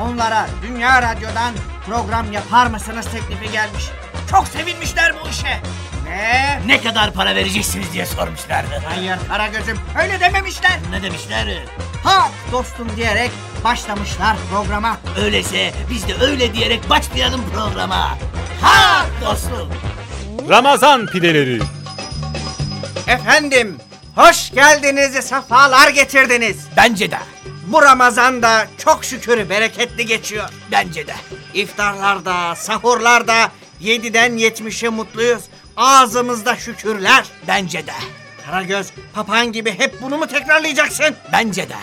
onlara Dünya Radyo'dan program yapar mısınız teklifi gelmiş. Çok sevinmişler bu işe. Ve Ne kadar para vereceksiniz diye sormuşlardı. hayır Karagöz'üm öyle dememişler. Ne demişler? Ha dostum diyerek başlamışlar programa. Öyleyse biz de öyle diyerek başlayalım programa. Ha dostum. Ramazan pideleri. Efendim hoş geldiniz sefalar getirdiniz. Bence de. Bu Ramazan da çok şükür bereketli geçiyor. Bence de. İftarlarda, sahurlarda 7'den 70'e mutluyuz. Ağzımızda şükürler. Bence de. Karagöz papağan gibi hep bunu mu tekrarlayacaksın? Bence de.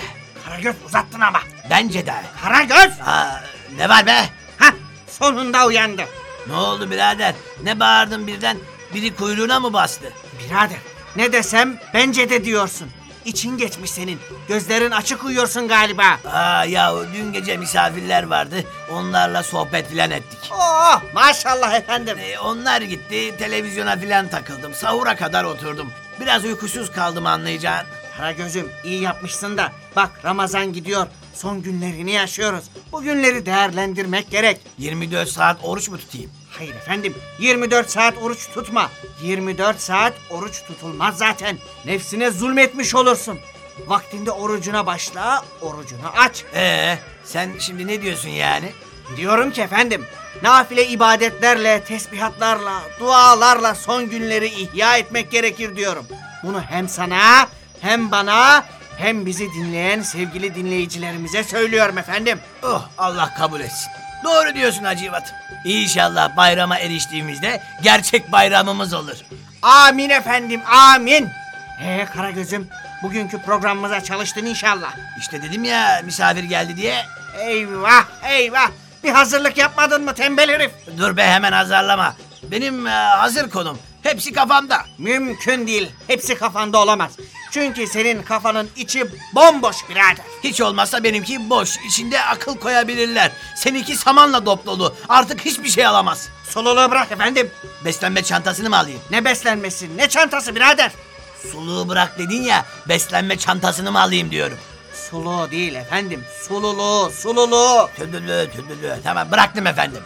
Karagöz uzattın ama. Bence de. Karagöz! Aa, ne var be? Hah sonunda uyandı. Ne oldu birader? Ne bağırdın birden? Biri kuyruğuna mı bastı? Birader ne desem bence de diyorsun. İçin geçmiş senin. Gözlerin açık uyuyorsun galiba. Aa ya dün gece misafirler vardı. Onlarla sohbet filan ettik. Oh maşallah efendim. Ee, onlar gitti televizyona filan takıldım. Sahura kadar oturdum. Biraz uykusuz kaldım anlayacağın. Karagöz'üm iyi yapmışsın da bak Ramazan gidiyor. Son günlerini yaşıyoruz. Bu günleri değerlendirmek gerek. 24 saat oruç mu tutayım? Hayır efendim 24 saat oruç tutma. 24 saat oruç tutulmaz zaten. Nefsine zulmetmiş olursun. Vaktinde orucuna başla, orucunu aç. Ee, sen şimdi ne diyorsun yani? Diyorum ki efendim, nafile ibadetlerle, tesbihatlarla, dualarla son günleri ihya etmek gerekir diyorum. Bunu hem sana, hem bana, hem bizi dinleyen sevgili dinleyicilerimize söylüyorum efendim. Oh Allah kabul etsin. Doğru diyorsun Hacivat. İnşallah bayrama eriştiğimizde gerçek bayramımız olur. Amin efendim, amin. Ee Karagöz'üm, bugünkü programımıza çalıştın inşallah. İşte dedim ya misafir geldi diye. Eyvah, eyvah. Bir hazırlık yapmadın mı tembel herif? Dur be hemen azarlama. Benim e, hazır konum. Hepsi kafamda. Mümkün değil. Hepsi kafanda olamaz. Çünkü senin kafanın içi bomboş birader. Hiç olmazsa benimki boş. İçinde akıl koyabilirler. Seninki samanla dop dolu. Artık hiçbir şey alamaz. Soluluğu bırak efendim. Beslenme çantasını mı alayım? Ne beslenmesi, ne çantası birader. Suluğu bırak dedin ya. Beslenme çantasını mı alayım diyorum. Suluğu değil efendim. Sululuğu, sululuğu. Tüdülü tüdülü. Tamam bıraktım efendim.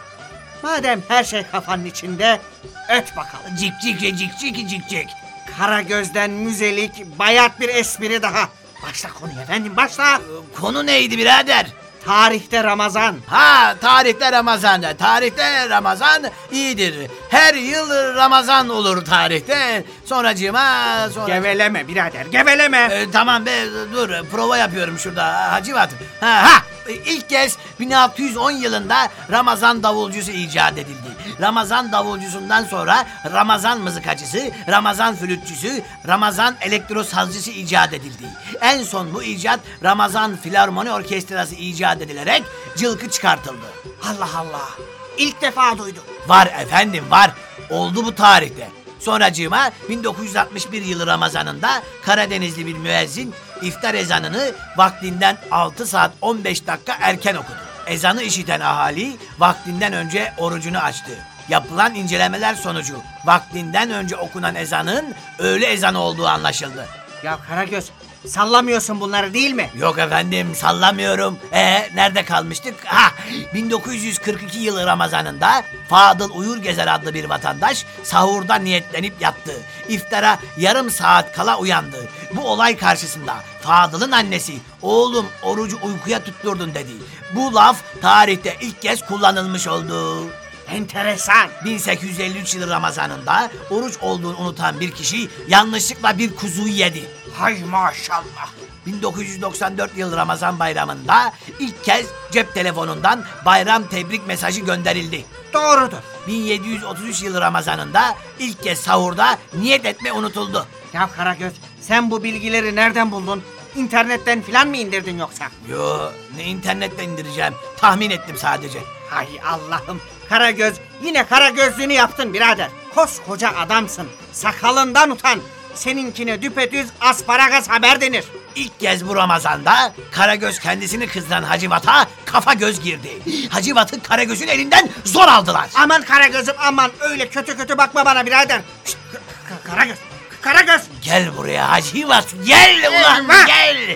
Madem her şey kafanın içinde, öt bakalım. Cik cik cik cik cik cik. Kara gözden müzelik, bayat bir espri daha. Başla konuya efendim, başla. Konu neydi birader? Tarihte Ramazan. Ha tarihte Ramazan. Tarihte Ramazan iyidir. Her yıl Ramazan olur tarihte. Sonracığıma sonra... Geveleme birader, geveleme. Ee, tamam be dur prova yapıyorum şurada Hacivat. Ha, ha ilk kez 1610 yılında Ramazan davulcusu icat edildi. Ramazan davulcusundan sonra Ramazan mızıkacısı, Ramazan flütçüsü, Ramazan elektrosazcısı icat edildi. En son bu icat Ramazan Filarmoni Orkestrası icat edilerek cılkı çıkartıldı. Allah Allah. İlk defa duydum. Var efendim var. Oldu bu tarihte. Sonracığıma 1961 yılı Ramazanında Karadenizli bir müezzin iftar ezanını vaktinden 6 saat 15 dakika erken okudu. Ezanı işiten ahali vaktinden önce orucunu açtı. Yapılan incelemeler sonucu vaktinden önce okunan ezanın öğle ezanı olduğu anlaşıldı. Ya Karagöz, sallamıyorsun bunları değil mi? Yok efendim sallamıyorum. E nerede kalmıştık? Ha 1942 yılı Ramazanında Fadıl Uyur Gezer adlı bir vatandaş sahurda niyetlenip yattı. İftara yarım saat kala uyandı. Bu olay karşısında Fadıl'ın annesi oğlum orucu uykuya tutturdun dedi. Bu laf tarihte ilk kez kullanılmış oldu. Enteresan. 1853 yılı Ramazanında oruç olduğunu unutan bir kişi yanlışlıkla bir kuzuyu yedi. Hay maşallah. 1994 yıl Ramazan bayramında ilk kez cep telefonundan bayram tebrik mesajı gönderildi. Doğrudur. 1733 yıl Ramazanında ilk kez sahurda niyet etme unutuldu. Ya Karagöz sen bu bilgileri nereden buldun? İnternetten filan mı indirdin yoksa? Yo ne internetten indireceğim tahmin ettim sadece. Hay Allah'ım. Karagöz yine Karagözlüğünü yaptın birader. Koskoca adamsın. Sakalından utan. Seninkine düpedüz asparagas haber denir. İlk kez bu Ramazan'da Karagöz kendisini kızdıran Hacivat'a kafa göz girdi. Hacivat'ı Karagöz'ün elinden zor aldılar. Aman Karagöz'üm aman öyle kötü kötü bakma bana birader. Şşt, Karagöz. Karagöz. Gel buraya Hacivat gel ulan Eyvah! gel.